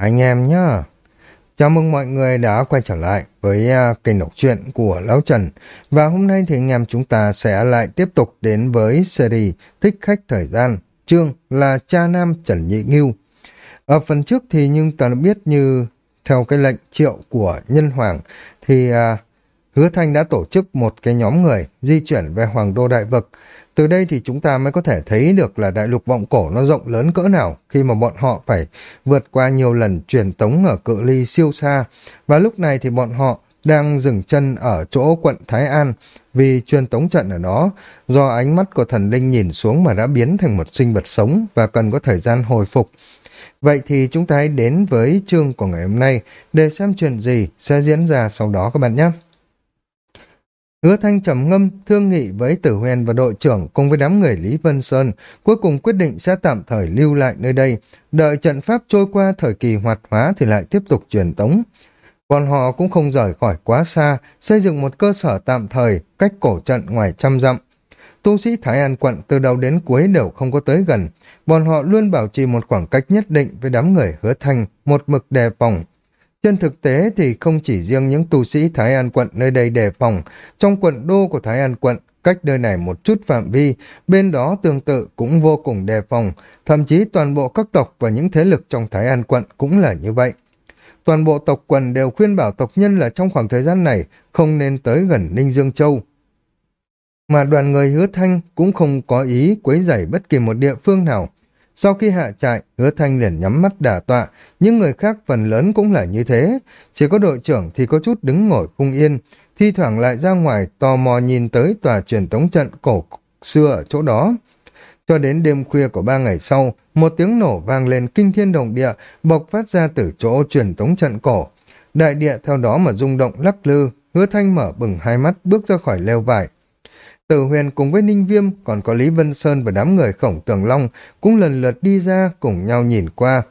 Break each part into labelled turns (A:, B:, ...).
A: anh em nhá. Chào mừng mọi người đã quay trở lại với uh, kênh đọc truyện của Lão Trần. Và hôm nay thì anh em chúng ta sẽ lại tiếp tục đến với series Thích Khách Thời Gian. Chương là Cha Nam Trần Nhị Nghiêu. Ở phần trước thì nhưng ta đã biết như theo cái lệnh triệu của Nhân Hoàng thì uh, Hứa Thanh đã tổ chức một cái nhóm người di chuyển về Hoàng Đô Đại Vực từ đây thì chúng ta mới có thể thấy được là đại lục vọng cổ nó rộng lớn cỡ nào khi mà bọn họ phải vượt qua nhiều lần truyền tống ở cự ly siêu xa. Và lúc này thì bọn họ đang dừng chân ở chỗ quận Thái An vì truyền tống trận ở đó, do ánh mắt của thần linh nhìn xuống mà đã biến thành một sinh vật sống và cần có thời gian hồi phục. Vậy thì chúng ta hãy đến với chương của ngày hôm nay để xem chuyện gì sẽ diễn ra sau đó các bạn nhé. Hứa Thanh trầm ngâm, thương nghị với Tử Huyền và đội trưởng cùng với đám người Lý Vân Sơn, cuối cùng quyết định sẽ tạm thời lưu lại nơi đây, đợi trận pháp trôi qua thời kỳ hoạt hóa thì lại tiếp tục truyền tống. Bọn họ cũng không rời khỏi quá xa, xây dựng một cơ sở tạm thời, cách cổ trận ngoài trăm dặm. Tu sĩ Thái An quận từ đầu đến cuối đều không có tới gần, bọn họ luôn bảo trì một khoảng cách nhất định với đám người hứa thanh, một mực đề phòng, trên thực tế thì không chỉ riêng những tu sĩ Thái An quận nơi đây đề phòng, trong quận đô của Thái An quận, cách nơi này một chút phạm vi, bên đó tương tự cũng vô cùng đề phòng, thậm chí toàn bộ các tộc và những thế lực trong Thái An quận cũng là như vậy. Toàn bộ tộc quần đều khuyên bảo tộc nhân là trong khoảng thời gian này không nên tới gần Ninh Dương Châu. Mà đoàn người hứa thanh cũng không có ý quấy rầy bất kỳ một địa phương nào, sau khi hạ trại, hứa thanh liền nhắm mắt đả tọa, những người khác phần lớn cũng là như thế. Chỉ có đội trưởng thì có chút đứng ngồi không yên, thi thoảng lại ra ngoài tò mò nhìn tới tòa truyền tống trận cổ xưa ở chỗ đó. Cho đến đêm khuya của ba ngày sau, một tiếng nổ vang lên kinh thiên động địa, bộc phát ra từ chỗ truyền tống trận cổ. Đại địa theo đó mà rung động lắc lư, hứa thanh mở bừng hai mắt bước ra khỏi leo vải, Tử huyền cùng với Ninh Viêm, còn có Lý Vân Sơn và đám người khổng tường long cũng lần lượt đi ra cùng nhau nhìn qua.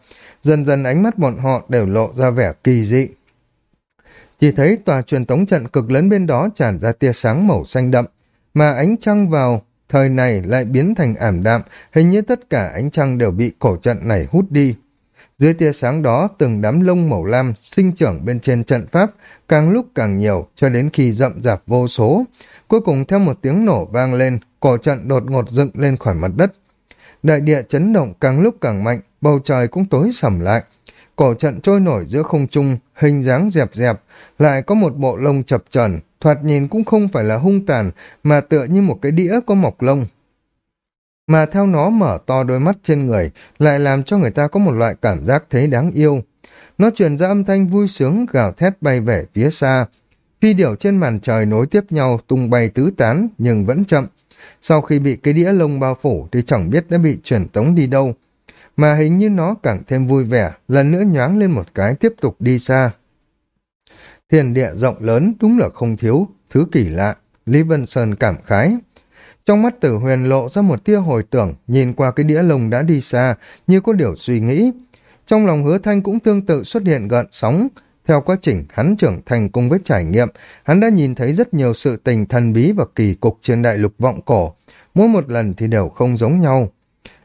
A: Dần dần ánh mắt bọn họ đều lộ ra vẻ kỳ dị. Chỉ thấy tòa truyền tống trận cực lớn bên đó tràn ra tia sáng màu xanh đậm, mà ánh trăng vào thời này lại biến thành ảm đạm, hình như tất cả ánh trăng đều bị cổ trận này hút đi. Dưới tia sáng đó, từng đám lông màu lam sinh trưởng bên trên trận pháp, càng lúc càng nhiều, cho đến khi rậm rạp vô số. Cuối cùng theo một tiếng nổ vang lên, cổ trận đột ngột dựng lên khỏi mặt đất. Đại địa chấn động càng lúc càng mạnh, bầu trời cũng tối sầm lại. Cổ trận trôi nổi giữa không trung, hình dáng dẹp dẹp, lại có một bộ lông chập trần, thoạt nhìn cũng không phải là hung tàn, mà tựa như một cái đĩa có mọc lông. Mà theo nó mở to đôi mắt trên người, lại làm cho người ta có một loại cảm giác thấy đáng yêu. Nó truyền ra âm thanh vui sướng gào thét bay về phía xa, Phi điểu trên màn trời nối tiếp nhau tung bay tứ tán nhưng vẫn chậm. Sau khi bị cái đĩa lông bao phủ thì chẳng biết đã bị chuyển tống đi đâu. Mà hình như nó càng thêm vui vẻ, lần nữa nhoáng lên một cái tiếp tục đi xa. Thiền địa rộng lớn đúng là không thiếu, thứ kỳ lạ, Lý Vân Sơn cảm khái. Trong mắt tử huyền lộ ra một tia hồi tưởng, nhìn qua cái đĩa lồng đã đi xa, như có điều suy nghĩ. Trong lòng hứa thanh cũng tương tự xuất hiện gợn sóng, theo quá trình hắn trưởng thành cùng với trải nghiệm, hắn đã nhìn thấy rất nhiều sự tình thần bí và kỳ cục trên đại lục vọng cổ. Mỗi một lần thì đều không giống nhau.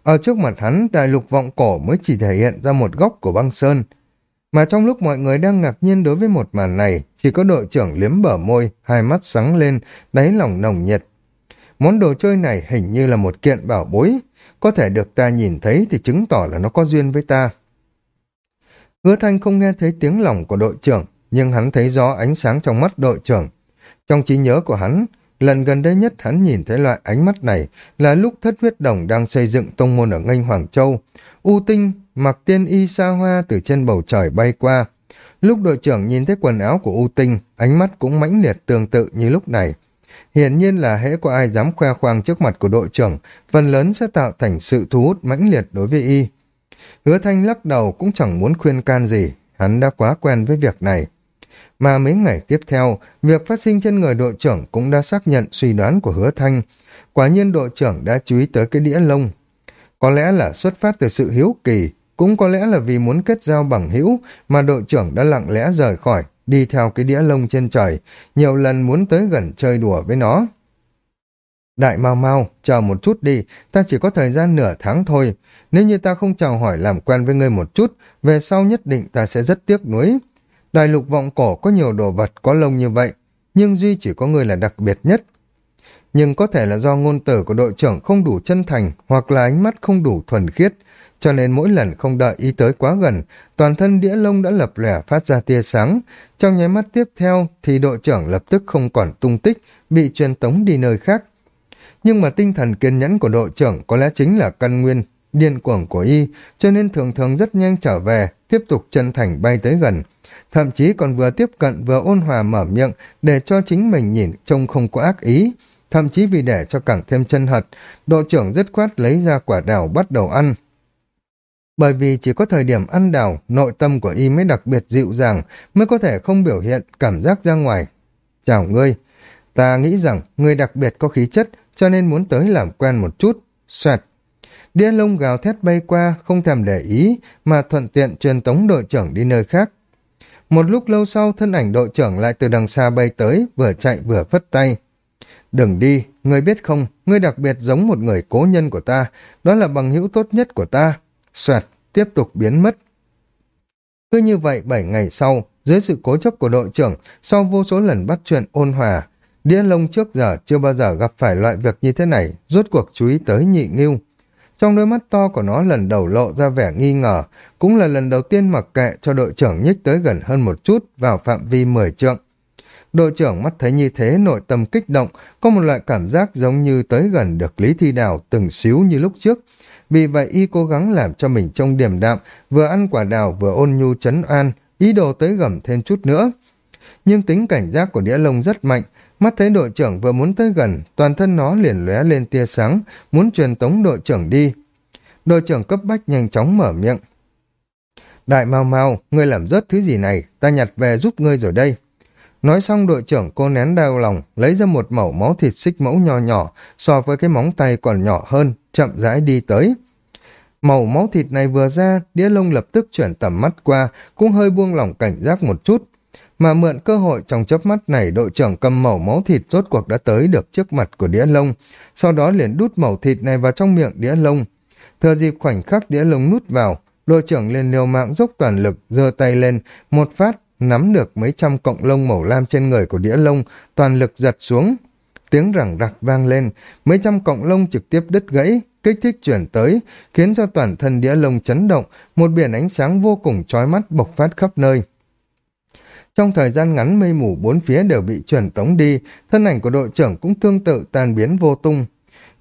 A: Ở trước mặt hắn, đại lục vọng cổ mới chỉ thể hiện ra một góc của băng sơn. Mà trong lúc mọi người đang ngạc nhiên đối với một màn này, chỉ có đội trưởng liếm bờ môi, hai mắt sáng lên, đáy lòng nồng nhiệt. Món đồ chơi này hình như là một kiện bảo bối, có thể được ta nhìn thấy thì chứng tỏ là nó có duyên với ta. Hứa Thanh không nghe thấy tiếng lòng của đội trưởng, nhưng hắn thấy rõ ánh sáng trong mắt đội trưởng. Trong trí nhớ của hắn, lần gần đây nhất hắn nhìn thấy loại ánh mắt này là lúc thất huyết đồng đang xây dựng tông môn ở nganh Hoàng Châu. U Tinh mặc tiên y xa hoa từ trên bầu trời bay qua. Lúc đội trưởng nhìn thấy quần áo của U Tinh, ánh mắt cũng mãnh liệt tương tự như lúc này. Hiển nhiên là hễ có ai dám khoe khoang trước mặt của đội trưởng, phần lớn sẽ tạo thành sự thu hút mãnh liệt đối với y. Hứa Thanh lắc đầu cũng chẳng muốn khuyên can gì, hắn đã quá quen với việc này. Mà mấy ngày tiếp theo, việc phát sinh trên người đội trưởng cũng đã xác nhận suy đoán của hứa Thanh. Quả nhiên đội trưởng đã chú ý tới cái đĩa lông. Có lẽ là xuất phát từ sự hiếu kỳ, cũng có lẽ là vì muốn kết giao bằng hữu mà đội trưởng đã lặng lẽ rời khỏi, đi theo cái đĩa lông trên trời, nhiều lần muốn tới gần chơi đùa với nó. Đại mau mau, chờ một chút đi, ta chỉ có thời gian nửa tháng thôi. Nếu như ta không chào hỏi làm quen với ngươi một chút, về sau nhất định ta sẽ rất tiếc nuối. Đại lục vọng cổ có nhiều đồ vật có lông như vậy, nhưng duy chỉ có ngươi là đặc biệt nhất. Nhưng có thể là do ngôn tử của đội trưởng không đủ chân thành hoặc là ánh mắt không đủ thuần khiết, cho nên mỗi lần không đợi ý tới quá gần, toàn thân đĩa lông đã lập lẻ phát ra tia sáng. Trong nháy mắt tiếp theo thì đội trưởng lập tức không còn tung tích, bị truyền tống đi nơi khác. Nhưng mà tinh thần kiên nhẫn của đội trưởng có lẽ chính là căn nguyên, điên cuồng của y, cho nên thường thường rất nhanh trở về, tiếp tục chân thành bay tới gần. Thậm chí còn vừa tiếp cận vừa ôn hòa mở miệng để cho chính mình nhìn trông không có ác ý. Thậm chí vì để cho càng thêm chân hật, đội trưởng dứt khoát lấy ra quả đào bắt đầu ăn. Bởi vì chỉ có thời điểm ăn đào, nội tâm của y mới đặc biệt dịu dàng, mới có thể không biểu hiện cảm giác ra ngoài. Chào ngươi, ta nghĩ rằng ngươi đặc biệt có khí chất, cho nên muốn tới làm quen một chút. Xoẹt. Đĩa lông gào thét bay qua, không thèm để ý, mà thuận tiện truyền tống đội trưởng đi nơi khác. Một lúc lâu sau, thân ảnh đội trưởng lại từ đằng xa bay tới, vừa chạy vừa phất tay. Đừng đi, ngươi biết không, ngươi đặc biệt giống một người cố nhân của ta, đó là bằng hữu tốt nhất của ta. Xoẹt, tiếp tục biến mất. Cứ như vậy, bảy ngày sau, dưới sự cố chấp của đội trưởng, sau vô số lần bắt chuyện ôn hòa, đĩa lông trước giờ chưa bao giờ gặp phải loại việc như thế này, rốt cuộc chú ý tới nhị nghiêu. Trong đôi mắt to của nó lần đầu lộ ra vẻ nghi ngờ, cũng là lần đầu tiên mặc kệ cho đội trưởng nhích tới gần hơn một chút vào phạm vi 10 trượng. Đội trưởng mắt thấy như thế nội tâm kích động, có một loại cảm giác giống như tới gần được Lý Thi Đào từng xíu như lúc trước. Vì vậy y cố gắng làm cho mình trông điềm đạm, vừa ăn quả đào vừa ôn nhu chấn an, ý đồ tới gầm thêm chút nữa. Nhưng tính cảnh giác của đĩa lông rất mạnh, mắt thấy đội trưởng vừa muốn tới gần, toàn thân nó liền lóe lên tia sáng, muốn truyền tống đội trưởng đi. Đội trưởng cấp bách nhanh chóng mở miệng. Đại mau mau, ngươi làm rớt thứ gì này, ta nhặt về giúp ngươi rồi đây. Nói xong đội trưởng cô nén đau lòng, lấy ra một mẩu máu thịt xích mẫu nhỏ nhỏ, so với cái móng tay còn nhỏ hơn, chậm rãi đi tới. Màu máu thịt này vừa ra, đĩa lông lập tức chuyển tầm mắt qua, cũng hơi buông lỏng cảnh giác một chút. Mà mượn cơ hội trong chớp mắt này đội trưởng cầm màu máu thịt rốt cuộc đã tới được trước mặt của đĩa lông, sau đó liền đút màu thịt này vào trong miệng đĩa lông. Thừa dịp khoảnh khắc đĩa lông nút vào, đội trưởng liền liều mạng dốc toàn lực, giơ tay lên, một phát nắm được mấy trăm cọng lông màu lam trên người của đĩa lông, toàn lực giật xuống. Tiếng rẳng rạc vang lên, mấy trăm cọng lông trực tiếp đứt gãy, kích thích chuyển tới, khiến cho toàn thân đĩa lông chấn động, một biển ánh sáng vô cùng chói mắt bộc phát khắp nơi. Trong thời gian ngắn mây mù bốn phía đều bị chuyển tống đi, thân ảnh của đội trưởng cũng tương tự tan biến vô tung.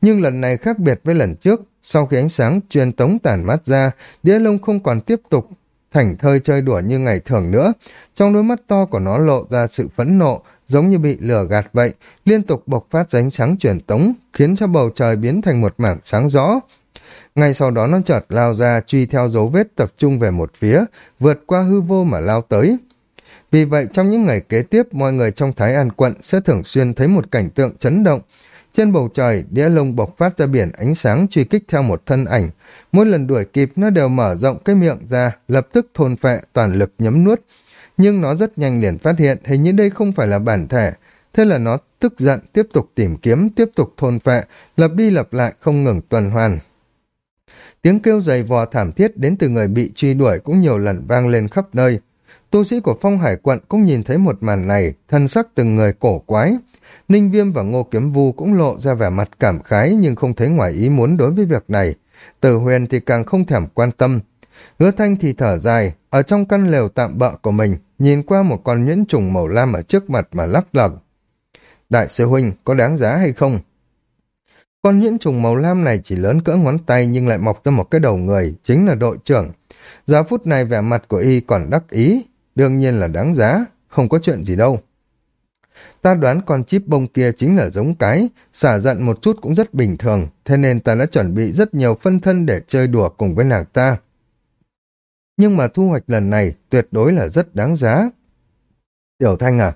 A: Nhưng lần này khác biệt với lần trước, sau khi ánh sáng truyền tống tàn mát ra, đĩa lông không còn tiếp tục thảnh thơi chơi đùa như ngày thường nữa. Trong đôi mắt to của nó lộ ra sự phẫn nộ, giống như bị lửa gạt vậy, liên tục bộc phát ránh sáng truyền tống, khiến cho bầu trời biến thành một mảng sáng rõ. Ngay sau đó nó chợt lao ra truy theo dấu vết tập trung về một phía, vượt qua hư vô mà lao tới. Vì vậy trong những ngày kế tiếp, mọi người trong Thái An quận sẽ thường xuyên thấy một cảnh tượng chấn động, trên bầu trời, đĩa lông bộc phát ra biển ánh sáng truy kích theo một thân ảnh. Mỗi lần đuổi kịp nó đều mở rộng cái miệng ra, lập tức thôn phệ toàn lực nhấm nuốt. Nhưng nó rất nhanh liền phát hiện hình như đây không phải là bản thể. Thế là nó tức giận tiếp tục tìm kiếm, tiếp tục thôn phệ, lập đi lập lại không ngừng tuần hoàn. Tiếng kêu dày vò thảm thiết đến từ người bị truy đuổi cũng nhiều lần vang lên khắp nơi. Tu sĩ của phong hải quận cũng nhìn thấy một màn này, thân sắc từng người cổ quái. Ninh Viêm và Ngô Kiếm Vu cũng lộ ra vẻ mặt cảm khái nhưng không thấy ngoài ý muốn đối với việc này. Tử huyền thì càng không thèm quan tâm. Hứa thanh thì thở dài, ở trong căn lều tạm bợ của mình, nhìn qua một con nhuyễn trùng màu lam ở trước mặt mà lắc lặc. Đại sư huynh, có đáng giá hay không? Con nhuyễn trùng màu lam này chỉ lớn cỡ ngón tay nhưng lại mọc ra một cái đầu người, chính là đội trưởng. Giờ phút này vẻ mặt của y còn đắc ý, đương nhiên là đáng giá, không có chuyện gì đâu. Ta đoán con chip bông kia chính là giống cái, xả giận một chút cũng rất bình thường, thế nên ta đã chuẩn bị rất nhiều phân thân để chơi đùa cùng với nàng ta. Nhưng mà thu hoạch lần này tuyệt đối là rất đáng giá. Tiểu Thanh à,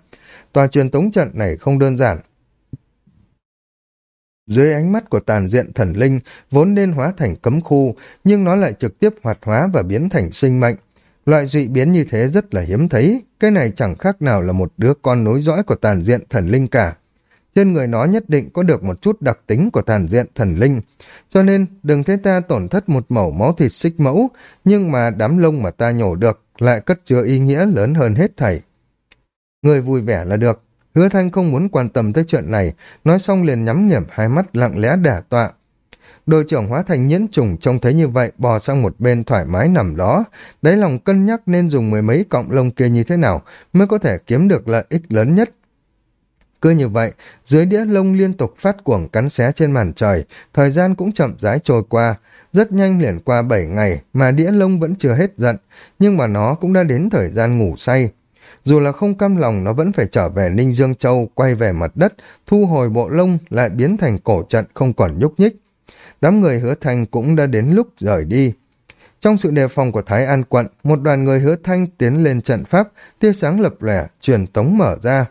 A: tòa truyền tống trận này không đơn giản. Dưới ánh mắt của tàn diện thần linh, vốn nên hóa thành cấm khu, nhưng nó lại trực tiếp hoạt hóa và biến thành sinh mệnh. Loại dị biến như thế rất là hiếm thấy, cái này chẳng khác nào là một đứa con nối dõi của tàn diện thần linh cả. trên người nó nhất định có được một chút đặc tính của tàn diện thần linh. Cho nên, đừng thấy ta tổn thất một mẩu máu thịt xích mẫu, nhưng mà đám lông mà ta nhổ được lại cất chứa ý nghĩa lớn hơn hết thảy. Người vui vẻ là được, hứa thanh không muốn quan tâm tới chuyện này, nói xong liền nhắm nghiểm hai mắt lặng lẽ đả tọa. Đội trưởng hóa thành nhiễn trùng trông thấy như vậy bò sang một bên thoải mái nằm đó, đáy lòng cân nhắc nên dùng mười mấy cọng lông kia như thế nào mới có thể kiếm được lợi ích lớn nhất. Cứ như vậy, dưới đĩa lông liên tục phát cuồng cắn xé trên màn trời, thời gian cũng chậm rãi trôi qua, rất nhanh liền qua 7 ngày mà đĩa lông vẫn chưa hết giận, nhưng mà nó cũng đã đến thời gian ngủ say. Dù là không cam lòng nó vẫn phải trở về Ninh Dương Châu, quay về mặt đất, thu hồi bộ lông lại biến thành cổ trận không còn nhúc nhích. Đám người hứa thanh cũng đã đến lúc rời đi. Trong sự đề phòng của Thái An quận, một đoàn người hứa thanh tiến lên trận pháp, tia sáng lập lẻ, truyền tống mở ra.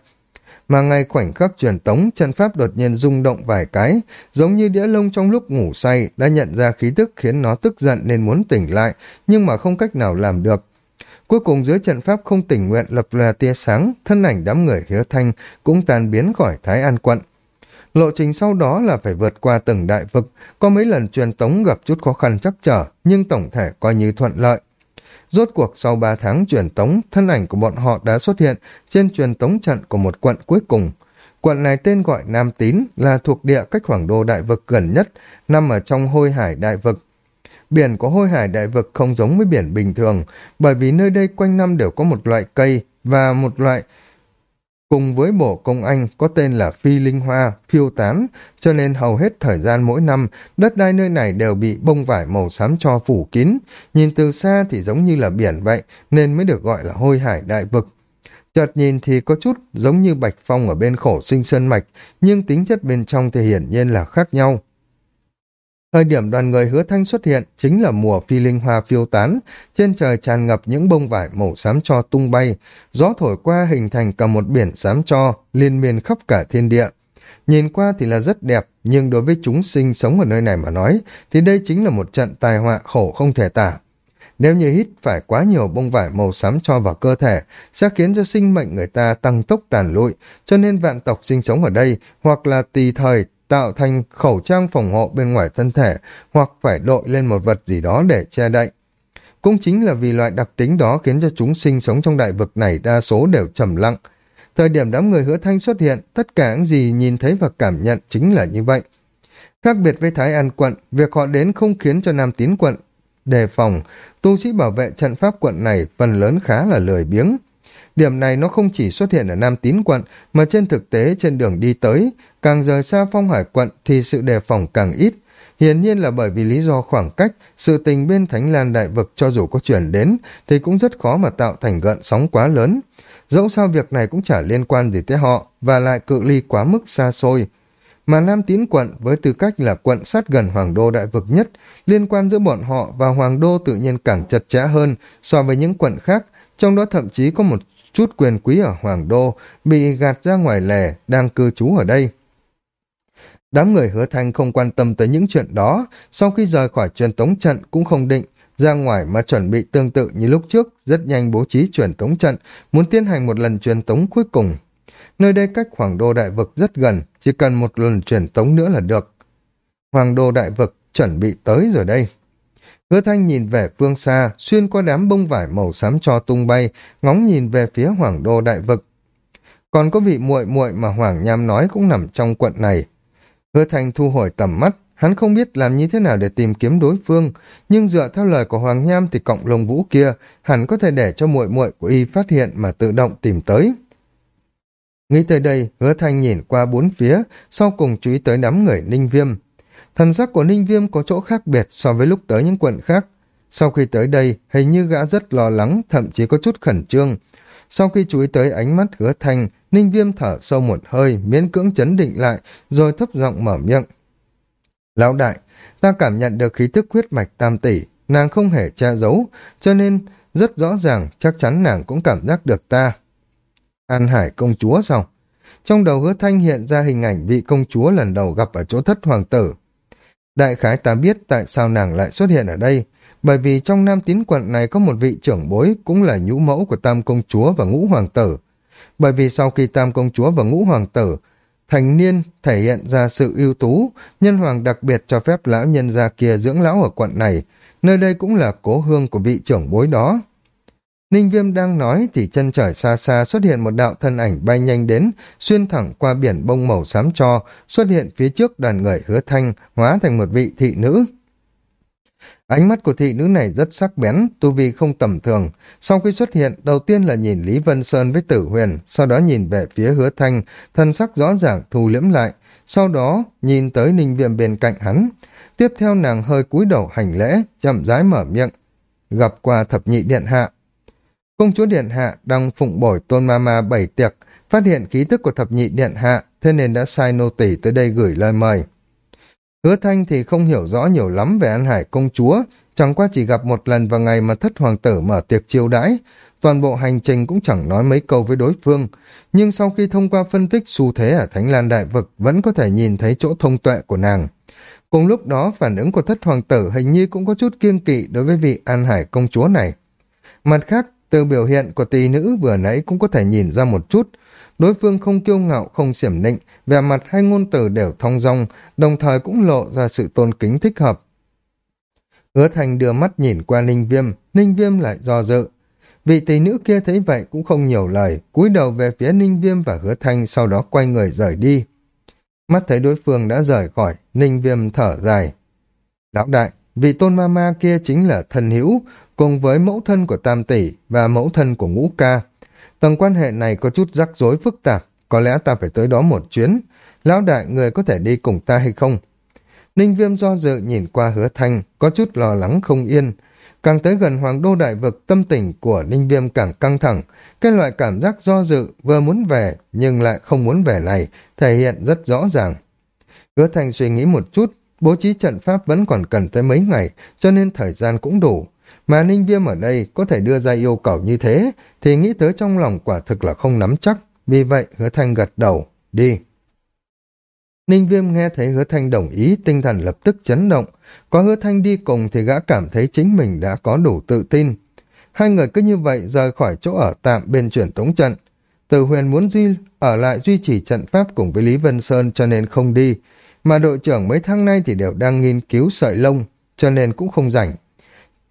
A: Mà ngay khoảnh khắc truyền tống, trận pháp đột nhiên rung động vài cái, giống như đĩa lông trong lúc ngủ say đã nhận ra khí tức khiến nó tức giận nên muốn tỉnh lại, nhưng mà không cách nào làm được. Cuối cùng dưới trận pháp không tình nguyện lập lòe tia sáng, thân ảnh đám người hứa thanh cũng tan biến khỏi Thái An quận. Lộ trình sau đó là phải vượt qua từng đại vực, có mấy lần truyền tống gặp chút khó khăn chắc trở, nhưng tổng thể coi như thuận lợi. Rốt cuộc sau 3 tháng truyền tống, thân ảnh của bọn họ đã xuất hiện trên truyền tống trận của một quận cuối cùng. Quận này tên gọi Nam Tín là thuộc địa cách Hoàng Đô Đại Vực gần nhất, nằm ở trong hôi hải Đại Vực. Biển của hôi hải Đại Vực không giống với biển bình thường, bởi vì nơi đây quanh năm đều có một loại cây và một loại cùng với bổ công anh có tên là phi linh hoa, phiêu tán, cho nên hầu hết thời gian mỗi năm, đất đai nơi này đều bị bông vải màu xám cho phủ kín, nhìn từ xa thì giống như là biển vậy, nên mới được gọi là hôi hải đại vực. Chợt nhìn thì có chút giống như bạch phong ở bên khổ sinh sơn mạch, nhưng tính chất bên trong thì hiển nhiên là khác nhau. Thời điểm đoàn người hứa thanh xuất hiện chính là mùa phi linh hoa phiêu tán, trên trời tràn ngập những bông vải màu xám cho tung bay, gió thổi qua hình thành cả một biển xám cho, liên miên khắp cả thiên địa. Nhìn qua thì là rất đẹp, nhưng đối với chúng sinh sống ở nơi này mà nói, thì đây chính là một trận tai họa khổ không thể tả. Nếu như hít phải quá nhiều bông vải màu xám cho vào cơ thể, sẽ khiến cho sinh mệnh người ta tăng tốc tàn lụi, cho nên vạn tộc sinh sống ở đây, hoặc là tùy thời tạo thành khẩu trang phòng hộ bên ngoài thân thể hoặc phải đội lên một vật gì đó để che đậy. Cũng chính là vì loại đặc tính đó khiến cho chúng sinh sống trong đại vực này đa số đều trầm lặng. Thời điểm đám người hứa thanh xuất hiện, tất cả những gì nhìn thấy và cảm nhận chính là như vậy. Khác biệt với Thái An quận, việc họ đến không khiến cho Nam Tín quận đề phòng, tu sĩ bảo vệ trận pháp quận này phần lớn khá là lười biếng. Điểm này nó không chỉ xuất hiện ở Nam Tín quận, mà trên thực tế trên đường đi tới, càng rời xa phong hải quận thì sự đề phòng càng ít. Hiển nhiên là bởi vì lý do khoảng cách, sự tình bên Thánh Lan Đại Vực cho dù có chuyển đến, thì cũng rất khó mà tạo thành gợn sóng quá lớn. Dẫu sao việc này cũng chả liên quan gì tới họ, và lại cự ly quá mức xa xôi. Mà Nam Tín quận với tư cách là quận sát gần Hoàng Đô Đại Vực nhất, liên quan giữa bọn họ và Hoàng Đô tự nhiên càng chặt chẽ hơn so với những quận khác, trong đó thậm chí có một chút quyền quý ở Hoàng Đô, bị gạt ra ngoài lề, đang cư trú ở đây. Đám người hứa thanh không quan tâm tới những chuyện đó, sau khi rời khỏi truyền tống trận cũng không định, ra ngoài mà chuẩn bị tương tự như lúc trước, rất nhanh bố trí truyền tống trận, muốn tiến hành một lần truyền tống cuối cùng. Nơi đây cách Hoàng Đô Đại Vực rất gần, chỉ cần một lần truyền tống nữa là được. Hoàng Đô Đại Vực chuẩn bị tới rồi đây. Hứa thanh nhìn về phương xa, xuyên qua đám bông vải màu xám cho tung bay, ngóng nhìn về phía hoàng đô đại vực. Còn có vị muội muội mà Hoàng Nham nói cũng nằm trong quận này. Hứa thanh thu hồi tầm mắt, hắn không biết làm như thế nào để tìm kiếm đối phương, nhưng dựa theo lời của Hoàng Nham thì cộng lông vũ kia hẳn có thể để cho muội muội của y phát hiện mà tự động tìm tới. Nghĩ tới đây, hứa thanh nhìn qua bốn phía, sau cùng chú ý tới đám người ninh viêm. Thần sắc của Ninh Viêm có chỗ khác biệt so với lúc tới những quận khác. Sau khi tới đây, hình như gã rất lo lắng, thậm chí có chút khẩn trương. Sau khi chú ý tới ánh mắt hứa thanh, Ninh Viêm thở sâu một hơi, miễn cưỡng chấn định lại, rồi thấp giọng mở miệng. Lão đại, ta cảm nhận được khí thức huyết mạch tam tỷ, nàng không hề che giấu, cho nên rất rõ ràng chắc chắn nàng cũng cảm giác được ta. An Hải công chúa sao? Trong đầu hứa thanh hiện ra hình ảnh vị công chúa lần đầu gặp ở chỗ thất hoàng tử. Đại khái ta biết tại sao nàng lại xuất hiện ở đây, bởi vì trong nam tín quận này có một vị trưởng bối cũng là nhũ mẫu của tam công chúa và ngũ hoàng tử. Bởi vì sau khi tam công chúa và ngũ hoàng tử thành niên thể hiện ra sự ưu tú, nhân hoàng đặc biệt cho phép lão nhân gia kia dưỡng lão ở quận này, nơi đây cũng là cố hương của vị trưởng bối đó. Ninh Viêm đang nói thì chân trời xa xa xuất hiện một đạo thân ảnh bay nhanh đến, xuyên thẳng qua biển bông màu xám cho, xuất hiện phía trước đoàn người hứa thanh, hóa thành một vị thị nữ. Ánh mắt của thị nữ này rất sắc bén, tu vi không tầm thường. Sau khi xuất hiện, đầu tiên là nhìn Lý Vân Sơn với Tử Huyền, sau đó nhìn về phía hứa thanh, thân sắc rõ ràng thu liễm lại, sau đó nhìn tới ninh viêm bên cạnh hắn. Tiếp theo nàng hơi cúi đầu hành lễ, chậm rãi mở miệng, gặp qua thập nhị điện hạ. Công chúa điện hạ đang phụng bổi tôn ma ma bảy tiệc, phát hiện khí tức của thập nhị điện hạ, thế nên đã sai nô tỷ tới đây gửi lời mời. Hứa Thanh thì không hiểu rõ nhiều lắm về An Hải công chúa, chẳng qua chỉ gặp một lần vào ngày mà thất hoàng tử mở tiệc chiêu đãi, toàn bộ hành trình cũng chẳng nói mấy câu với đối phương, nhưng sau khi thông qua phân tích xu thế ở Thánh Lan Đại Vực vẫn có thể nhìn thấy chỗ thông tuệ của nàng. Cùng lúc đó phản ứng của thất hoàng tử hình như cũng có chút kiêng kỵ đối với vị An Hải công chúa này. Mặt khác, từ biểu hiện của tỷ nữ vừa nãy cũng có thể nhìn ra một chút, đối phương không kiêu ngạo không xiểm nịnh, vẻ mặt hay ngôn từ đều thong dong, đồng thời cũng lộ ra sự tôn kính thích hợp. Hứa Thành đưa mắt nhìn qua Ninh Viêm, Ninh Viêm lại do dự. Vị tỷ nữ kia thấy vậy cũng không nhiều lời, cúi đầu về phía Ninh Viêm và Hứa thành sau đó quay người rời đi. Mắt thấy đối phương đã rời khỏi, Ninh Viêm thở dài. Lão đại, vị tôn ma ma kia chính là thân hữu, cùng với mẫu thân của Tam Tỷ và mẫu thân của Ngũ Ca. Tầng quan hệ này có chút rắc rối phức tạp, có lẽ ta phải tới đó một chuyến. Lão đại, người có thể đi cùng ta hay không? Ninh Viêm do dự nhìn qua hứa thanh, có chút lo lắng không yên. Càng tới gần hoàng đô đại vực, tâm tình của Ninh Viêm càng căng thẳng. Cái loại cảm giác do dự, vừa muốn về, nhưng lại không muốn về này, thể hiện rất rõ ràng. Hứa thanh suy nghĩ một chút, bố trí trận pháp vẫn còn cần tới mấy ngày, cho nên thời gian cũng đủ. Mà Ninh Viêm ở đây có thể đưa ra yêu cầu như thế, thì nghĩ tới trong lòng quả thực là không nắm chắc. Vì vậy, hứa thanh gật đầu, đi. Ninh Viêm nghe thấy hứa thanh đồng ý, tinh thần lập tức chấn động. Có hứa thanh đi cùng thì gã cảm thấy chính mình đã có đủ tự tin. Hai người cứ như vậy rời khỏi chỗ ở tạm bên chuyển tống trận. Từ huyền muốn duy ở lại duy trì trận pháp cùng với Lý Vân Sơn cho nên không đi, mà đội trưởng mấy tháng nay thì đều đang nghiên cứu sợi lông, cho nên cũng không rảnh.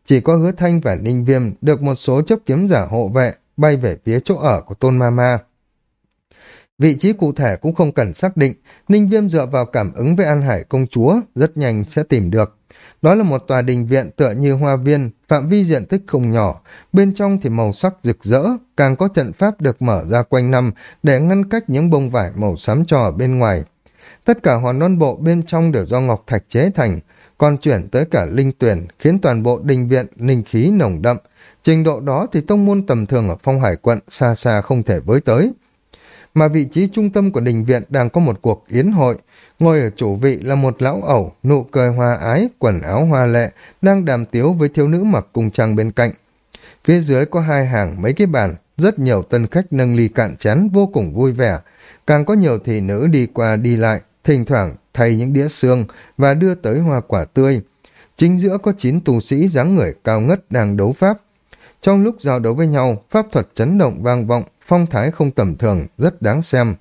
A: Chỉ có hứa thanh và ninh viêm được một số chấp kiếm giả hộ vệ bay về phía chỗ ở của tôn ma ma. Vị trí cụ thể cũng không cần xác định, Ninh Viêm dựa vào cảm ứng với An Hải công chúa, rất nhanh sẽ tìm được. Đó là một tòa đình viện tựa như hoa viên, phạm vi diện tích không nhỏ, bên trong thì màu sắc rực rỡ, càng có trận pháp được mở ra quanh năm để ngăn cách những bông vải màu xám trò bên ngoài. Tất cả hòn non bộ bên trong đều do ngọc thạch chế thành, còn chuyển tới cả linh tuyển khiến toàn bộ đình viện linh khí nồng đậm. Trình độ đó thì tông môn tầm thường ở phong hải quận xa xa không thể với tới. Mà vị trí trung tâm của đình viện đang có một cuộc yến hội. Ngồi ở chủ vị là một lão ẩu, nụ cười hoa ái, quần áo hoa lệ, đang đàm tiếu với thiếu nữ mặc cùng trang bên cạnh. Phía dưới có hai hàng mấy cái bàn, rất nhiều tân khách nâng ly cạn chén vô cùng vui vẻ. Càng có nhiều thị nữ đi qua đi lại, thỉnh thoảng thay những đĩa xương và đưa tới hoa quả tươi. Chính giữa có chín tù sĩ dáng người cao ngất đang đấu pháp. Trong lúc giao đấu với nhau, pháp thuật chấn động vang vọng, phong thái không tầm thường, rất đáng xem.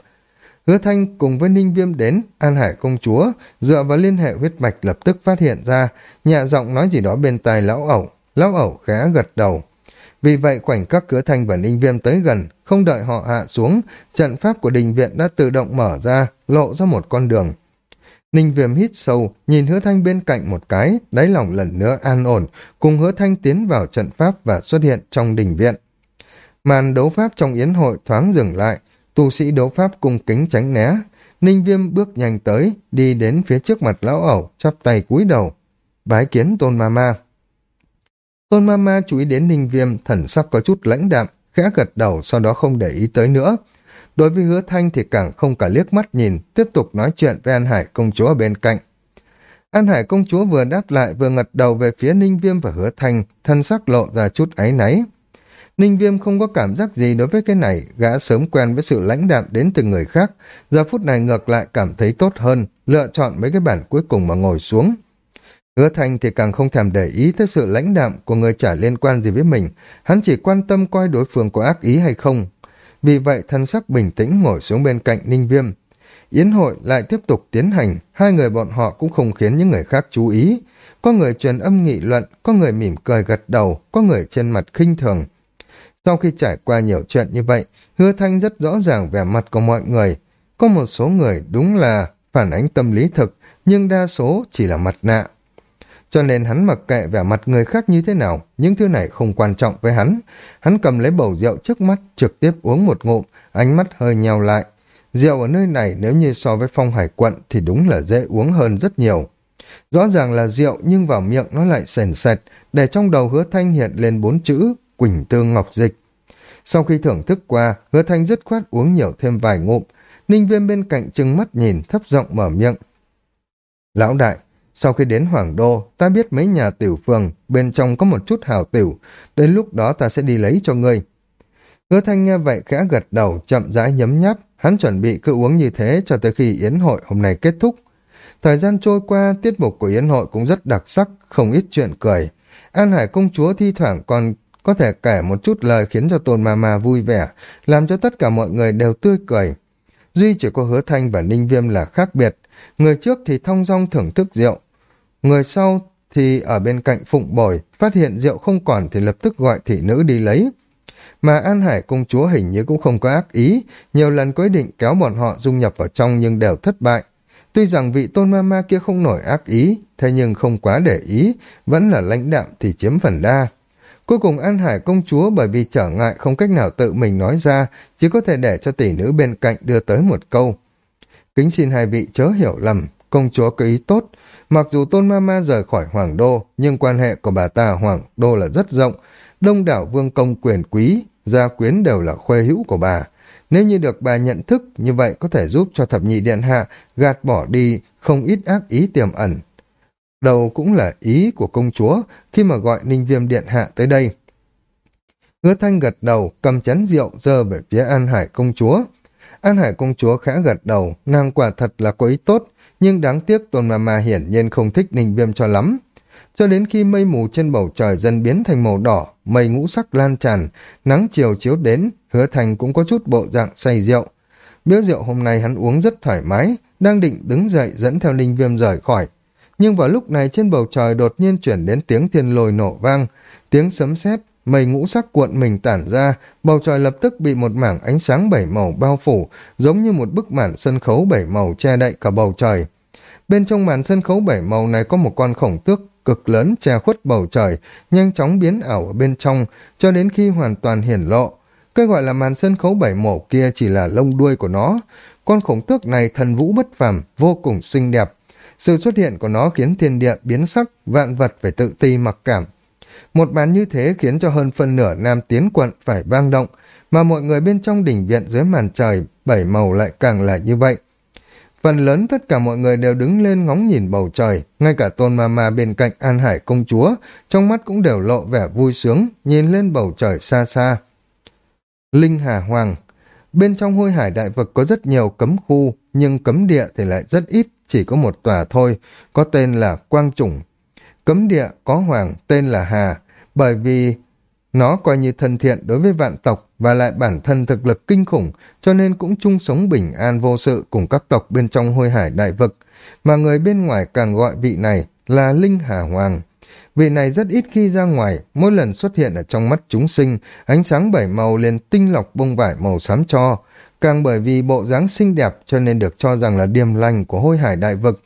A: Hứa Thanh cùng với Ninh Viêm đến, An Hải công chúa, dựa vào liên hệ huyết mạch lập tức phát hiện ra, nhẹ giọng nói gì đó bên tai lão ẩu, lão ẩu khẽ gật đầu. Vì vậy khoảnh khắc cửa Thanh và Ninh Viêm tới gần, không đợi họ hạ xuống, trận pháp của đình viện đã tự động mở ra, lộ ra một con đường. Ninh Viêm hít sâu, nhìn hứa thanh bên cạnh một cái, đáy lòng lần nữa an ổn, cùng hứa thanh tiến vào trận pháp và xuất hiện trong đình viện. Màn đấu pháp trong yến hội thoáng dừng lại, tu sĩ đấu pháp cung kính tránh né. Ninh Viêm bước nhanh tới, đi đến phía trước mặt lão ẩu, chắp tay cúi đầu. Bái kiến Tôn Ma Ma. Tôn Ma Ma chú ý đến Ninh Viêm, thần sắc có chút lãnh đạm, khẽ gật đầu, sau đó không để ý tới nữa. Đối với hứa thanh thì càng không cả liếc mắt nhìn, tiếp tục nói chuyện với An Hải công chúa ở bên cạnh. An Hải công chúa vừa đáp lại vừa ngật đầu về phía Ninh Viêm và hứa thanh, thân sắc lộ ra chút áy náy. Ninh Viêm không có cảm giác gì đối với cái này, gã sớm quen với sự lãnh đạm đến từ người khác, giờ phút này ngược lại cảm thấy tốt hơn, lựa chọn mấy cái bản cuối cùng mà ngồi xuống. Hứa Thanh thì càng không thèm để ý tới sự lãnh đạm của người chả liên quan gì với mình, hắn chỉ quan tâm coi đối phương có ác ý hay không. Vì vậy thân sắc bình tĩnh ngồi xuống bên cạnh Ninh Viêm. Yến hội lại tiếp tục tiến hành, hai người bọn họ cũng không khiến những người khác chú ý. Có người truyền âm nghị luận, có người mỉm cười gật đầu, có người trên mặt khinh thường. Sau khi trải qua nhiều chuyện như vậy, hứa thanh rất rõ ràng vẻ mặt của mọi người. Có một số người đúng là phản ánh tâm lý thực, nhưng đa số chỉ là mặt nạ. Cho nên hắn mặc kệ vẻ mặt người khác như thế nào, những thứ này không quan trọng với hắn. Hắn cầm lấy bầu rượu trước mắt, trực tiếp uống một ngụm, ánh mắt hơi nheo lại. Rượu ở nơi này nếu như so với phong hải quận thì đúng là dễ uống hơn rất nhiều. Rõ ràng là rượu nhưng vào miệng nó lại sền sệt, để trong đầu hứa thanh hiện lên bốn chữ Quỳnh Tương Ngọc Dịch. Sau khi thưởng thức qua, hứa thanh dứt khoát uống nhiều thêm vài ngụm. Ninh viêm bên cạnh chừng mắt nhìn, thấp giọng mở miệng. Lão đại, sau khi đến Hoàng Đô, ta biết mấy nhà tiểu phường, bên trong có một chút hào tiểu, đến lúc đó ta sẽ đi lấy cho ngươi. Hứa thanh nghe vậy khẽ gật đầu, chậm rãi nhấm nháp, hắn chuẩn bị cứ uống như thế cho tới khi yến hội hôm nay kết thúc. Thời gian trôi qua, tiết mục của yến hội cũng rất đặc sắc, không ít chuyện cười. An Hải công chúa thi thoảng còn có thể kể một chút lời khiến cho Tôn Ma Ma vui vẻ, làm cho tất cả mọi người đều tươi cười. Duy chỉ có hứa thanh và ninh viêm là khác biệt. Người trước thì thông dong thưởng thức rượu. Người sau thì ở bên cạnh phụng bồi, phát hiện rượu không còn thì lập tức gọi thị nữ đi lấy. Mà An Hải công chúa hình như cũng không có ác ý, nhiều lần có ý định kéo bọn họ dung nhập vào trong nhưng đều thất bại. Tuy rằng vị tôn ma ma kia không nổi ác ý, thế nhưng không quá để ý, vẫn là lãnh đạm thì chiếm phần đa. Cuối cùng An Hải công chúa bởi vì trở ngại không cách nào tự mình nói ra, chỉ có thể để cho tỷ nữ bên cạnh đưa tới một câu. Kính xin hai vị chớ hiểu lầm, công chúa có ý tốt. Mặc dù tôn mama rời khỏi Hoàng Đô, nhưng quan hệ của bà ta Hoàng Đô là rất rộng. Đông đảo vương công quyền quý, gia quyến đều là khuê hữu của bà. Nếu như được bà nhận thức, như vậy có thể giúp cho thập nhị điện hạ gạt bỏ đi không ít ác ý tiềm ẩn. Đầu cũng là ý của công chúa khi mà gọi ninh viêm điện hạ tới đây. Hứa thanh gật đầu, cầm chén rượu dơ về phía An Hải công chúa. An Hải công chúa khẽ gật đầu, nàng quả thật là có ý tốt, nhưng đáng tiếc tôn mà mà hiển nhiên không thích ninh viêm cho lắm. Cho đến khi mây mù trên bầu trời dần biến thành màu đỏ, mây ngũ sắc lan tràn, nắng chiều chiếu đến, hứa thành cũng có chút bộ dạng say rượu. Bữa rượu hôm nay hắn uống rất thoải mái, đang định đứng dậy dẫn theo ninh viêm rời khỏi. Nhưng vào lúc này trên bầu trời đột nhiên chuyển đến tiếng thiên lồi nổ vang, tiếng sấm sét mây ngũ sắc cuộn mình tản ra, bầu trời lập tức bị một mảng ánh sáng bảy màu bao phủ, giống như một bức màn sân khấu bảy màu che đậy cả bầu trời. Bên trong màn sân khấu bảy màu này có một con khổng tước cực lớn che khuất bầu trời, nhanh chóng biến ảo ở bên trong, cho đến khi hoàn toàn hiển lộ. Cái gọi là màn sân khấu bảy màu kia chỉ là lông đuôi của nó. Con khổng tước này thần vũ bất phàm, vô cùng xinh đẹp. Sự xuất hiện của nó khiến thiên địa biến sắc, vạn vật phải tự ti mặc cảm, một màn như thế khiến cho hơn phân nửa nam tiến quận phải vang động, mà mọi người bên trong đỉnh viện dưới màn trời, bảy màu lại càng là như vậy. Phần lớn tất cả mọi người đều đứng lên ngóng nhìn bầu trời, ngay cả tôn ma ma bên cạnh An Hải công chúa, trong mắt cũng đều lộ vẻ vui sướng, nhìn lên bầu trời xa xa. Linh Hà Hoàng Bên trong hôi hải đại vực có rất nhiều cấm khu, nhưng cấm địa thì lại rất ít, chỉ có một tòa thôi, có tên là Quang Chủng. Cấm địa có hoàng, tên là Hà, bởi vì nó coi như thân thiện đối với vạn tộc và lại bản thân thực lực kinh khủng, cho nên cũng chung sống bình an vô sự cùng các tộc bên trong hôi hải đại vực, mà người bên ngoài càng gọi vị này là Linh Hà Hoàng. Vị này rất ít khi ra ngoài, mỗi lần xuất hiện ở trong mắt chúng sinh, ánh sáng bảy màu liền tinh lọc bông vải màu xám cho, càng bởi vì bộ dáng xinh đẹp cho nên được cho rằng là điềm lành của hôi hải đại vực,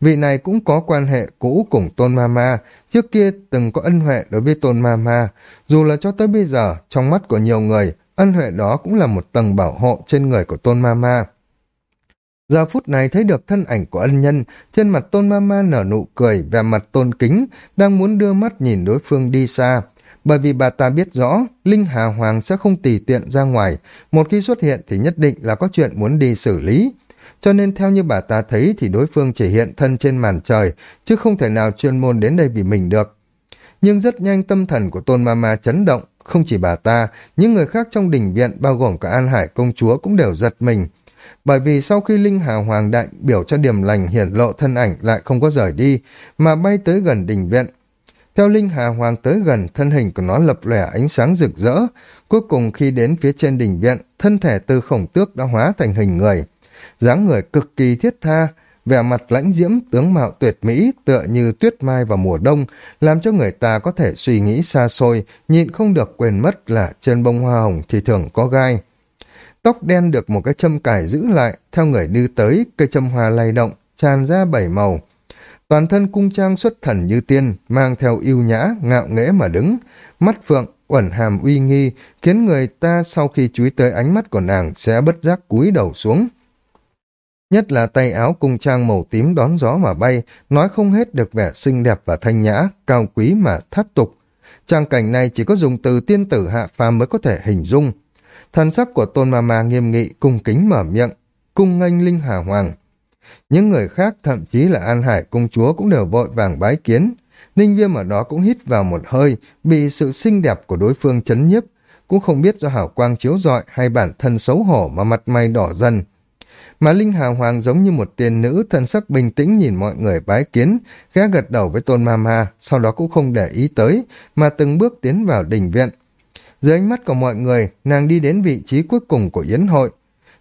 A: vị này cũng có quan hệ cũ cùng Tôn Ma Ma, trước kia từng có ân huệ đối với Tôn Ma Ma, dù là cho tới bây giờ, trong mắt của nhiều người, ân huệ đó cũng là một tầng bảo hộ trên người của Tôn Ma Ma. Giờ phút này thấy được thân ảnh của ân nhân, trên mặt Tôn Ma Ma nở nụ cười, vẻ mặt tôn kính, đang muốn đưa mắt nhìn đối phương đi xa. Bởi vì bà ta biết rõ, Linh Hà Hoàng sẽ không tùy tiện ra ngoài, một khi xuất hiện thì nhất định là có chuyện muốn đi xử lý cho nên theo như bà ta thấy thì đối phương chỉ hiện thân trên màn trời, chứ không thể nào chuyên môn đến đây vì mình được. Nhưng rất nhanh tâm thần của Tôn Mama chấn động, không chỉ bà ta, những người khác trong đình viện bao gồm cả An Hải công chúa cũng đều giật mình. Bởi vì sau khi Linh Hà Hoàng đại biểu cho điểm lành hiển lộ thân ảnh lại không có rời đi, mà bay tới gần đình viện. Theo Linh Hà Hoàng tới gần, thân hình của nó lập lòe ánh sáng rực rỡ. Cuối cùng khi đến phía trên đỉnh viện, thân thể từ khổng tước đã hóa thành hình người dáng người cực kỳ thiết tha, vẻ mặt lãnh diễm, tướng mạo tuyệt mỹ, tựa như tuyết mai vào mùa đông, làm cho người ta có thể suy nghĩ xa xôi, nhịn không được quên mất là trên bông hoa hồng thì thường có gai. Tóc đen được một cái châm cài giữ lại, theo người đưa tới, cây châm hoa lay động, tràn ra bảy màu. Toàn thân cung trang xuất thần như tiên, mang theo yêu nhã, ngạo nghễ mà đứng, mắt phượng, uẩn hàm uy nghi, khiến người ta sau khi chú ý tới ánh mắt của nàng sẽ bất giác cúi đầu xuống. Nhất là tay áo cung trang màu tím đón gió mà bay, nói không hết được vẻ xinh đẹp và thanh nhã, cao quý mà thắt tục. Trang cảnh này chỉ có dùng từ tiên tử hạ phàm mới có thể hình dung. Thần sắc của tôn ma ma nghiêm nghị, cung kính mở miệng, cung nghênh linh hà hoàng. Những người khác, thậm chí là An Hải công chúa cũng đều vội vàng bái kiến. Ninh viêm ở đó cũng hít vào một hơi, bị sự xinh đẹp của đối phương chấn nhiếp, cũng không biết do hảo quang chiếu rọi hay bản thân xấu hổ mà mặt mày đỏ dần. Mà Linh Hà Hoàng giống như một tiền nữ thân sắc bình tĩnh nhìn mọi người bái kiến, ghé gật đầu với tôn ma ma, sau đó cũng không để ý tới, mà từng bước tiến vào đình viện. Dưới ánh mắt của mọi người, nàng đi đến vị trí cuối cùng của yến hội.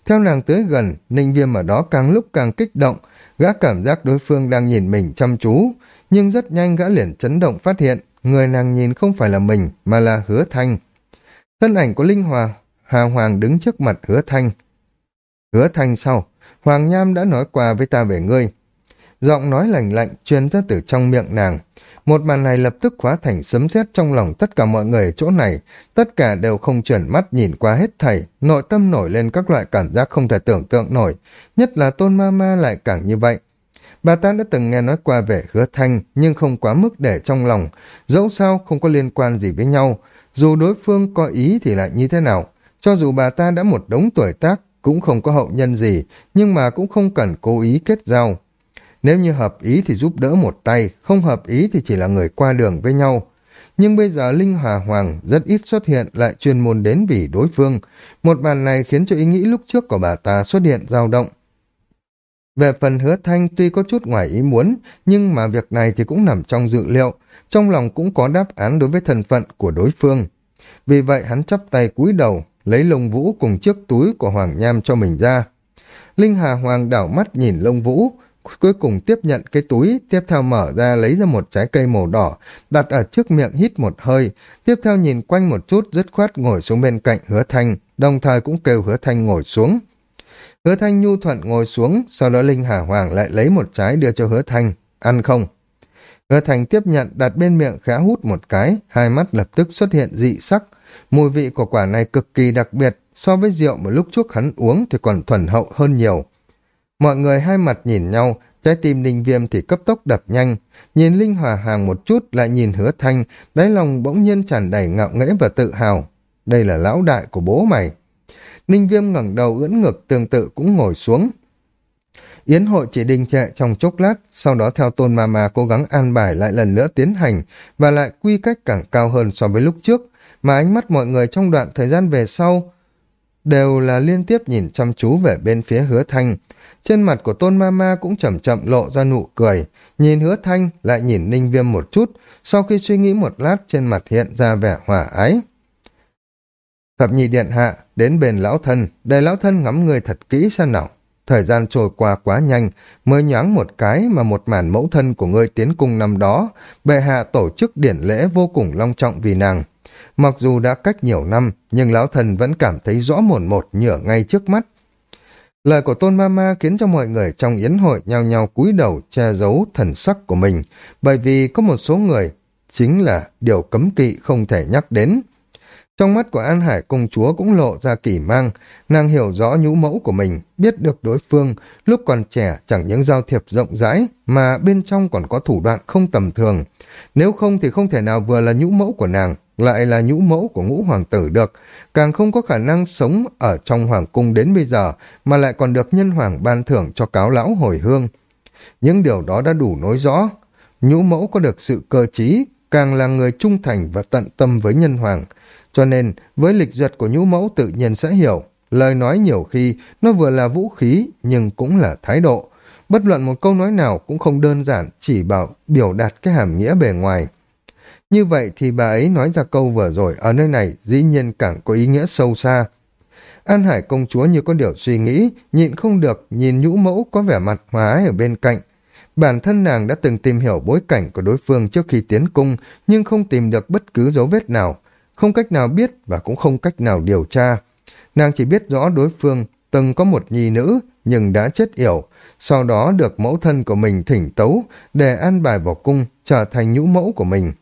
A: Theo nàng tới gần, Ninh Viêm ở đó càng lúc càng kích động, gã cảm giác đối phương đang nhìn mình chăm chú, nhưng rất nhanh gã liền chấn động phát hiện, người nàng nhìn không phải là mình, mà là hứa thanh. Thân ảnh của Linh Hòa, Hà Hoàng đứng trước mặt hứa thanh. Hứa thanh sau, Hoàng Nham đã nói qua với ta về ngươi. Giọng nói lạnh lạnh truyền ra từ trong miệng nàng. Một màn này lập tức khóa thành sấm sét trong lòng tất cả mọi người ở chỗ này, tất cả đều không chuyển mắt nhìn qua hết thảy, nội tâm nổi lên các loại cảm giác không thể tưởng tượng nổi, nhất là tôn ma ma lại càng như vậy. Bà ta đã từng nghe nói qua về hứa thanh, nhưng không quá mức để trong lòng, dẫu sao không có liên quan gì với nhau, dù đối phương có ý thì lại như thế nào. Cho dù bà ta đã một đống tuổi tác, cũng không có hậu nhân gì, nhưng mà cũng không cần cố ý kết giao. Nếu như hợp ý thì giúp đỡ một tay, không hợp ý thì chỉ là người qua đường với nhau. Nhưng bây giờ Linh Hòa Hoàng rất ít xuất hiện lại chuyên môn đến vì đối phương. Một bàn này khiến cho ý nghĩ lúc trước của bà ta xuất hiện dao động. Về phần hứa thanh tuy có chút ngoài ý muốn, nhưng mà việc này thì cũng nằm trong dự liệu, trong lòng cũng có đáp án đối với thân phận của đối phương. Vì vậy hắn chắp tay cúi đầu, lấy lông vũ cùng chiếc túi của Hoàng Nham cho mình ra. Linh Hà Hoàng đảo mắt nhìn lông vũ, cuối cùng tiếp nhận cái túi, tiếp theo mở ra lấy ra một trái cây màu đỏ, đặt ở trước miệng hít một hơi, tiếp theo nhìn quanh một chút dứt khoát ngồi xuống bên cạnh hứa thanh, đồng thời cũng kêu hứa thanh ngồi xuống. Hứa thanh nhu thuận ngồi xuống, sau đó Linh Hà Hoàng lại lấy một trái đưa cho hứa thanh, ăn không? Hứa thanh tiếp nhận đặt bên miệng khẽ hút một cái, hai mắt lập tức xuất hiện dị sắc, mùi vị của quả này cực kỳ đặc biệt, so với rượu mà lúc trước hắn uống thì còn thuần hậu hơn nhiều. Mọi người hai mặt nhìn nhau, trái tim ninh viêm thì cấp tốc đập nhanh, nhìn Linh Hòa Hàng một chút lại nhìn hứa thanh, đáy lòng bỗng nhiên tràn đầy ngạo nghễ và tự hào. Đây là lão đại của bố mày. Ninh viêm ngẩng đầu ưỡn ngực tương tự cũng ngồi xuống. Yến hội chỉ đình trệ trong chốc lát, sau đó theo tôn ma ma cố gắng an bài lại lần nữa tiến hành và lại quy cách càng cao hơn so với lúc trước, mà ánh mắt mọi người trong đoạn thời gian về sau đều là liên tiếp nhìn chăm chú về bên phía hứa thanh. Trên mặt của tôn ma ma cũng chậm chậm lộ ra nụ cười, nhìn hứa thanh lại nhìn ninh viêm một chút, sau khi suy nghĩ một lát trên mặt hiện ra vẻ hỏa ái. Thập nhị điện hạ, đến bên lão thân, để lão thân ngắm người thật kỹ xem nào. Thời gian trôi qua quá nhanh, mới nhoáng một cái mà một màn mẫu thân của ngươi tiến cung năm đó, bệ hạ tổ chức điển lễ vô cùng long trọng vì nàng. Mặc dù đã cách nhiều năm, nhưng lão thần vẫn cảm thấy rõ mồn một nhở ngay trước mắt. Lời của tôn ma ma khiến cho mọi người trong yến hội nhao nhao cúi đầu che giấu thần sắc của mình, bởi vì có một số người chính là điều cấm kỵ không thể nhắc đến. Trong mắt của An Hải công chúa cũng lộ ra kỳ mang, nàng hiểu rõ nhũ mẫu của mình, biết được đối phương, lúc còn trẻ chẳng những giao thiệp rộng rãi, mà bên trong còn có thủ đoạn không tầm thường. Nếu không thì không thể nào vừa là nhũ mẫu của nàng, lại là nhũ mẫu của ngũ hoàng tử được, càng không có khả năng sống ở trong hoàng cung đến bây giờ, mà lại còn được nhân hoàng ban thưởng cho cáo lão hồi hương. Những điều đó đã đủ nói rõ, nhũ mẫu có được sự cơ trí, càng là người trung thành và tận tâm với nhân hoàng, cho nên, với lịch duyệt của nhũ mẫu tự nhiên sẽ hiểu, lời nói nhiều khi nó vừa là vũ khí nhưng cũng là thái độ. Bất luận một câu nói nào cũng không đơn giản chỉ bảo biểu đạt cái hàm nghĩa bề ngoài. Như vậy thì bà ấy nói ra câu vừa rồi ở nơi này dĩ nhiên càng có ý nghĩa sâu xa. An Hải công chúa như có điều suy nghĩ, nhịn không được, nhìn nhũ mẫu có vẻ mặt hòa ái ở bên cạnh. Bản thân nàng đã từng tìm hiểu bối cảnh của đối phương trước khi tiến cung, nhưng không tìm được bất cứ dấu vết nào, không cách nào biết và cũng không cách nào điều tra. Nàng chỉ biết rõ đối phương từng có một nhi nữ, nhưng đã chết yểu, sau đó được mẫu thân của mình thỉnh tấu để an bài vào cung trở thành nhũ mẫu của mình.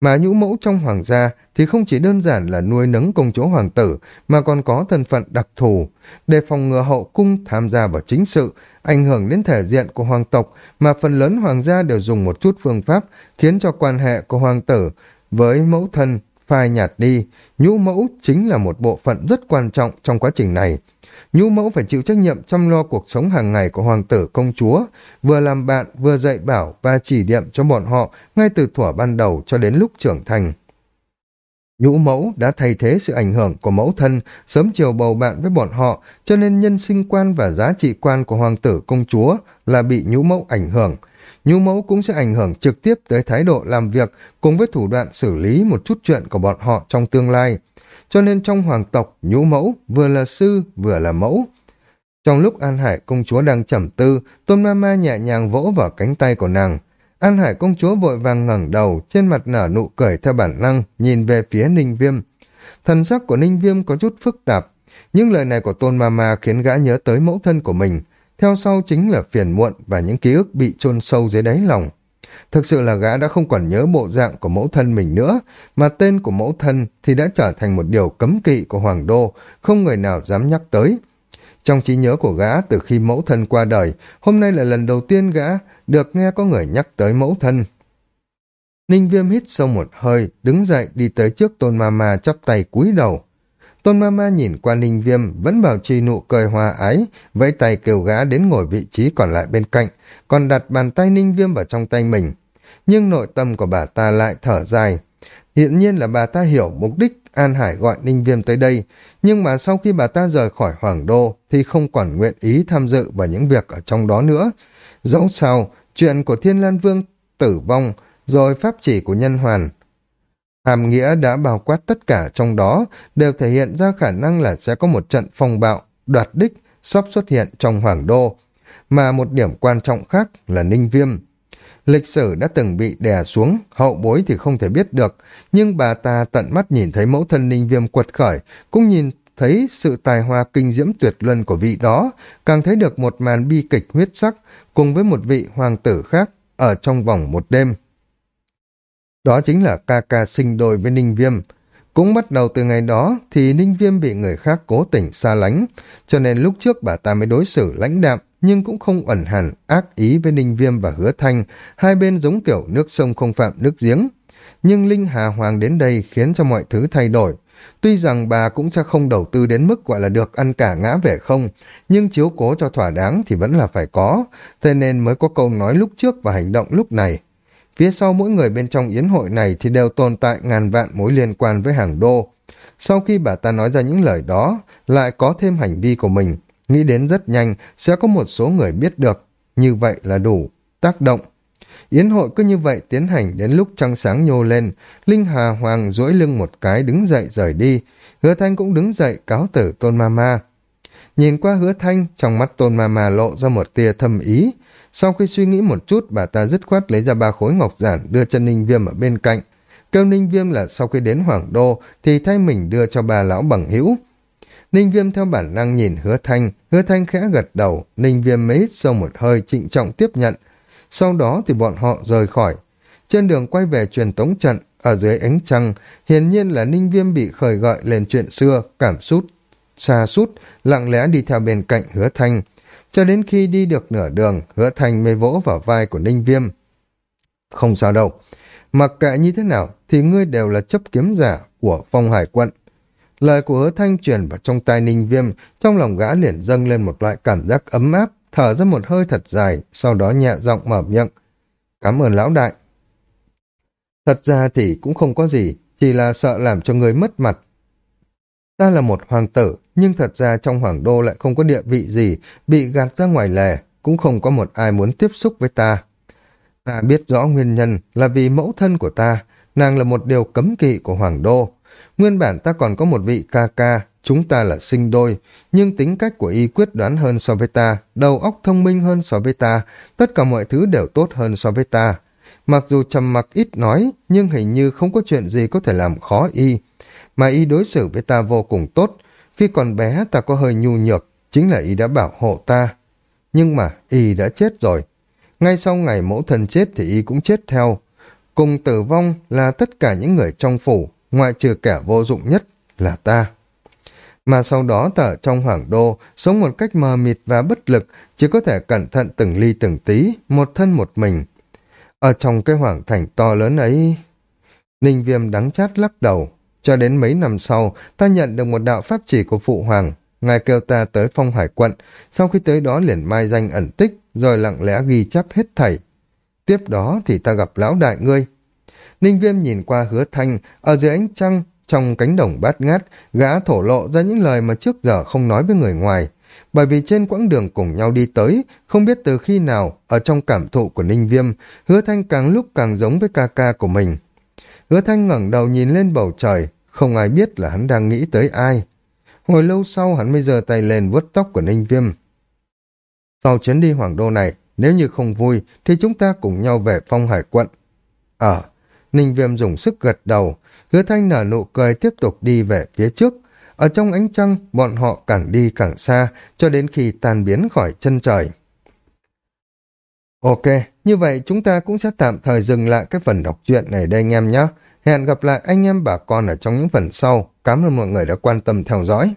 A: Mà nhũ mẫu trong hoàng gia thì không chỉ đơn giản là nuôi nấng công chúa hoàng tử mà còn có thân phận đặc thù để phòng ngừa hậu cung tham gia vào chính sự, ảnh hưởng đến thể diện của hoàng tộc mà phần lớn hoàng gia đều dùng một chút phương pháp khiến cho quan hệ của hoàng tử với mẫu thân phai nhạt đi. Nhũ mẫu chính là một bộ phận rất quan trọng trong quá trình này. Nhũ mẫu phải chịu trách nhiệm chăm lo cuộc sống hàng ngày của hoàng tử công chúa, vừa làm bạn, vừa dạy bảo và chỉ điểm cho bọn họ ngay từ thuở ban đầu cho đến lúc trưởng thành. Nhũ mẫu đã thay thế sự ảnh hưởng của mẫu thân, sớm chiều bầu bạn với bọn họ, cho nên nhân sinh quan và giá trị quan của hoàng tử công chúa là bị nhũ mẫu ảnh hưởng. Nhũ mẫu cũng sẽ ảnh hưởng trực tiếp tới thái độ làm việc cùng với thủ đoạn xử lý một chút chuyện của bọn họ trong tương lai cho nên trong hoàng tộc, nhũ mẫu vừa là sư vừa là mẫu. Trong lúc An Hải công chúa đang trầm tư, Tôn Mama nhẹ nhàng vỗ vào cánh tay của nàng. An Hải công chúa vội vàng ngẩng đầu, trên mặt nở nụ cười theo bản năng, nhìn về phía Ninh Viêm. Thần sắc của Ninh Viêm có chút phức tạp, những lời này của Tôn Mama khiến gã nhớ tới mẫu thân của mình, theo sau chính là phiền muộn và những ký ức bị chôn sâu dưới đáy lòng. Thực sự là gã đã không còn nhớ bộ dạng của mẫu thân mình nữa, mà tên của mẫu thân thì đã trở thành một điều cấm kỵ của Hoàng Đô, không người nào dám nhắc tới. Trong trí nhớ của gã từ khi mẫu thân qua đời, hôm nay là lần đầu tiên gã được nghe có người nhắc tới mẫu thân. Ninh viêm hít sâu một hơi, đứng dậy đi tới trước tôn ma ma chắp tay cúi đầu. Tôn ma ma nhìn qua ninh viêm, vẫn bảo trì nụ cười hòa ái, vẫy tay kêu gã đến ngồi vị trí còn lại bên cạnh, còn đặt bàn tay ninh viêm vào trong tay mình. Nhưng nội tâm của bà ta lại thở dài. Hiện nhiên là bà ta hiểu mục đích An Hải gọi ninh viêm tới đây, nhưng mà sau khi bà ta rời khỏi Hoàng Đô thì không còn nguyện ý tham dự vào những việc ở trong đó nữa. Dẫu sao, chuyện của Thiên Lan Vương tử vong, rồi pháp chỉ của nhân hoàn Hàm nghĩa đã bao quát tất cả trong đó, đều thể hiện ra khả năng là sẽ có một trận phong bạo, đoạt đích, sắp xuất hiện trong Hoàng Đô. Mà một điểm quan trọng khác là Ninh Viêm. Lịch sử đã từng bị đè xuống, hậu bối thì không thể biết được, nhưng bà ta tận mắt nhìn thấy mẫu thân Ninh Viêm quật khởi, cũng nhìn thấy sự tài hoa kinh diễm tuyệt luân của vị đó, càng thấy được một màn bi kịch huyết sắc cùng với một vị hoàng tử khác ở trong vòng một đêm. Đó chính là ca ca sinh đôi với Ninh Viêm. Cũng bắt đầu từ ngày đó thì Ninh Viêm bị người khác cố tình xa lánh, cho nên lúc trước bà ta mới đối xử lãnh đạm, nhưng cũng không ẩn hẳn ác ý với Ninh Viêm và Hứa Thanh, hai bên giống kiểu nước sông không phạm nước giếng. Nhưng Linh Hà Hoàng đến đây khiến cho mọi thứ thay đổi. Tuy rằng bà cũng sẽ không đầu tư đến mức gọi là được ăn cả ngã về không, nhưng chiếu cố cho thỏa đáng thì vẫn là phải có, thế nên mới có câu nói lúc trước và hành động lúc này. Phía sau mỗi người bên trong yến hội này thì đều tồn tại ngàn vạn mối liên quan với hàng đô. Sau khi bà ta nói ra những lời đó, lại có thêm hành vi của mình, nghĩ đến rất nhanh sẽ có một số người biết được. Như vậy là đủ, tác động. Yến hội cứ như vậy tiến hành đến lúc trăng sáng nhô lên, Linh Hà Hoàng duỗi lưng một cái đứng dậy rời đi, hứa thanh cũng đứng dậy cáo tử tôn ma ma. Nhìn qua hứa thanh, trong mắt tôn ma ma lộ ra một tia thâm ý, sau khi suy nghĩ một chút, bà ta dứt khoát lấy ra ba khối ngọc giản đưa cho Ninh Viêm ở bên cạnh. Kêu Ninh Viêm là sau khi đến Hoàng Đô thì thay mình đưa cho bà lão bằng hữu. Ninh Viêm theo bản năng nhìn hứa thanh, hứa thanh khẽ gật đầu, Ninh Viêm mấy hít sâu một hơi trịnh trọng tiếp nhận. Sau đó thì bọn họ rời khỏi. Trên đường quay về truyền tống trận, ở dưới ánh trăng, hiển nhiên là Ninh Viêm bị khởi gợi lên chuyện xưa, cảm xúc, xa sút lặng lẽ đi theo bên cạnh hứa thanh, cho đến khi đi được nửa đường, hứa thành mới vỗ vào vai của Ninh Viêm. Không sao đâu, mặc kệ như thế nào thì ngươi đều là chấp kiếm giả của phong hải quận. Lời của hứa thanh truyền vào trong tai Ninh Viêm, trong lòng gã liền dâng lên một loại cảm giác ấm áp, thở ra một hơi thật dài, sau đó nhẹ giọng mở miệng. Cảm ơn lão đại. Thật ra thì cũng không có gì, chỉ là sợ làm cho người mất mặt. Ta là một hoàng tử, nhưng thật ra trong hoàng đô lại không có địa vị gì, bị gạt ra ngoài lề, cũng không có một ai muốn tiếp xúc với ta. Ta biết rõ nguyên nhân là vì mẫu thân của ta, nàng là một điều cấm kỵ của hoàng đô. Nguyên bản ta còn có một vị ca ca, chúng ta là sinh đôi, nhưng tính cách của y quyết đoán hơn so với ta, đầu óc thông minh hơn so với ta, tất cả mọi thứ đều tốt hơn so với ta. Mặc dù trầm mặc ít nói, nhưng hình như không có chuyện gì có thể làm khó y. Mà y đối xử với ta vô cùng tốt. Khi còn bé ta có hơi nhu nhược, chính là y đã bảo hộ ta. Nhưng mà y đã chết rồi. Ngay sau ngày mẫu thân chết thì y cũng chết theo. Cùng tử vong là tất cả những người trong phủ, ngoại trừ kẻ vô dụng nhất là ta. Mà sau đó ta ở trong hoàng đô, sống một cách mờ mịt và bất lực, chỉ có thể cẩn thận từng ly từng tí, một thân một mình. Ở trong cái hoàng thành to lớn ấy... Ninh viêm đắng chát lắc đầu. Cho đến mấy năm sau, ta nhận được một đạo pháp chỉ của phụ hoàng. Ngài kêu ta tới phong hải quận, sau khi tới đó liền mai danh ẩn tích, rồi lặng lẽ ghi chép hết thảy. Tiếp đó thì ta gặp lão đại ngươi. Ninh viêm nhìn qua hứa thanh, ở dưới ánh trăng, trong cánh đồng bát ngát, gã thổ lộ ra những lời mà trước giờ không nói với người ngoài. Bởi vì trên quãng đường cùng nhau đi tới, không biết từ khi nào, ở trong cảm thụ của Ninh Viêm, hứa thanh càng lúc càng giống với ca ca của mình. Hứa thanh ngẩng đầu nhìn lên bầu trời, không ai biết là hắn đang nghĩ tới ai. Hồi lâu sau hắn mới giơ tay lên vuốt tóc của Ninh Viêm. Sau chuyến đi hoàng đô này, nếu như không vui thì chúng ta cùng nhau về phong hải quận. Ở, Ninh Viêm dùng sức gật đầu, hứa thanh nở nụ cười tiếp tục đi về phía trước. Ở trong ánh trăng, bọn họ càng đi càng xa, cho đến khi tan biến khỏi chân trời. Ok, như vậy chúng ta cũng sẽ tạm thời dừng lại cái phần đọc truyện này đây anh em nhé. Hẹn gặp lại anh em bà con ở trong những phần sau. Cảm ơn mọi người đã quan tâm theo dõi.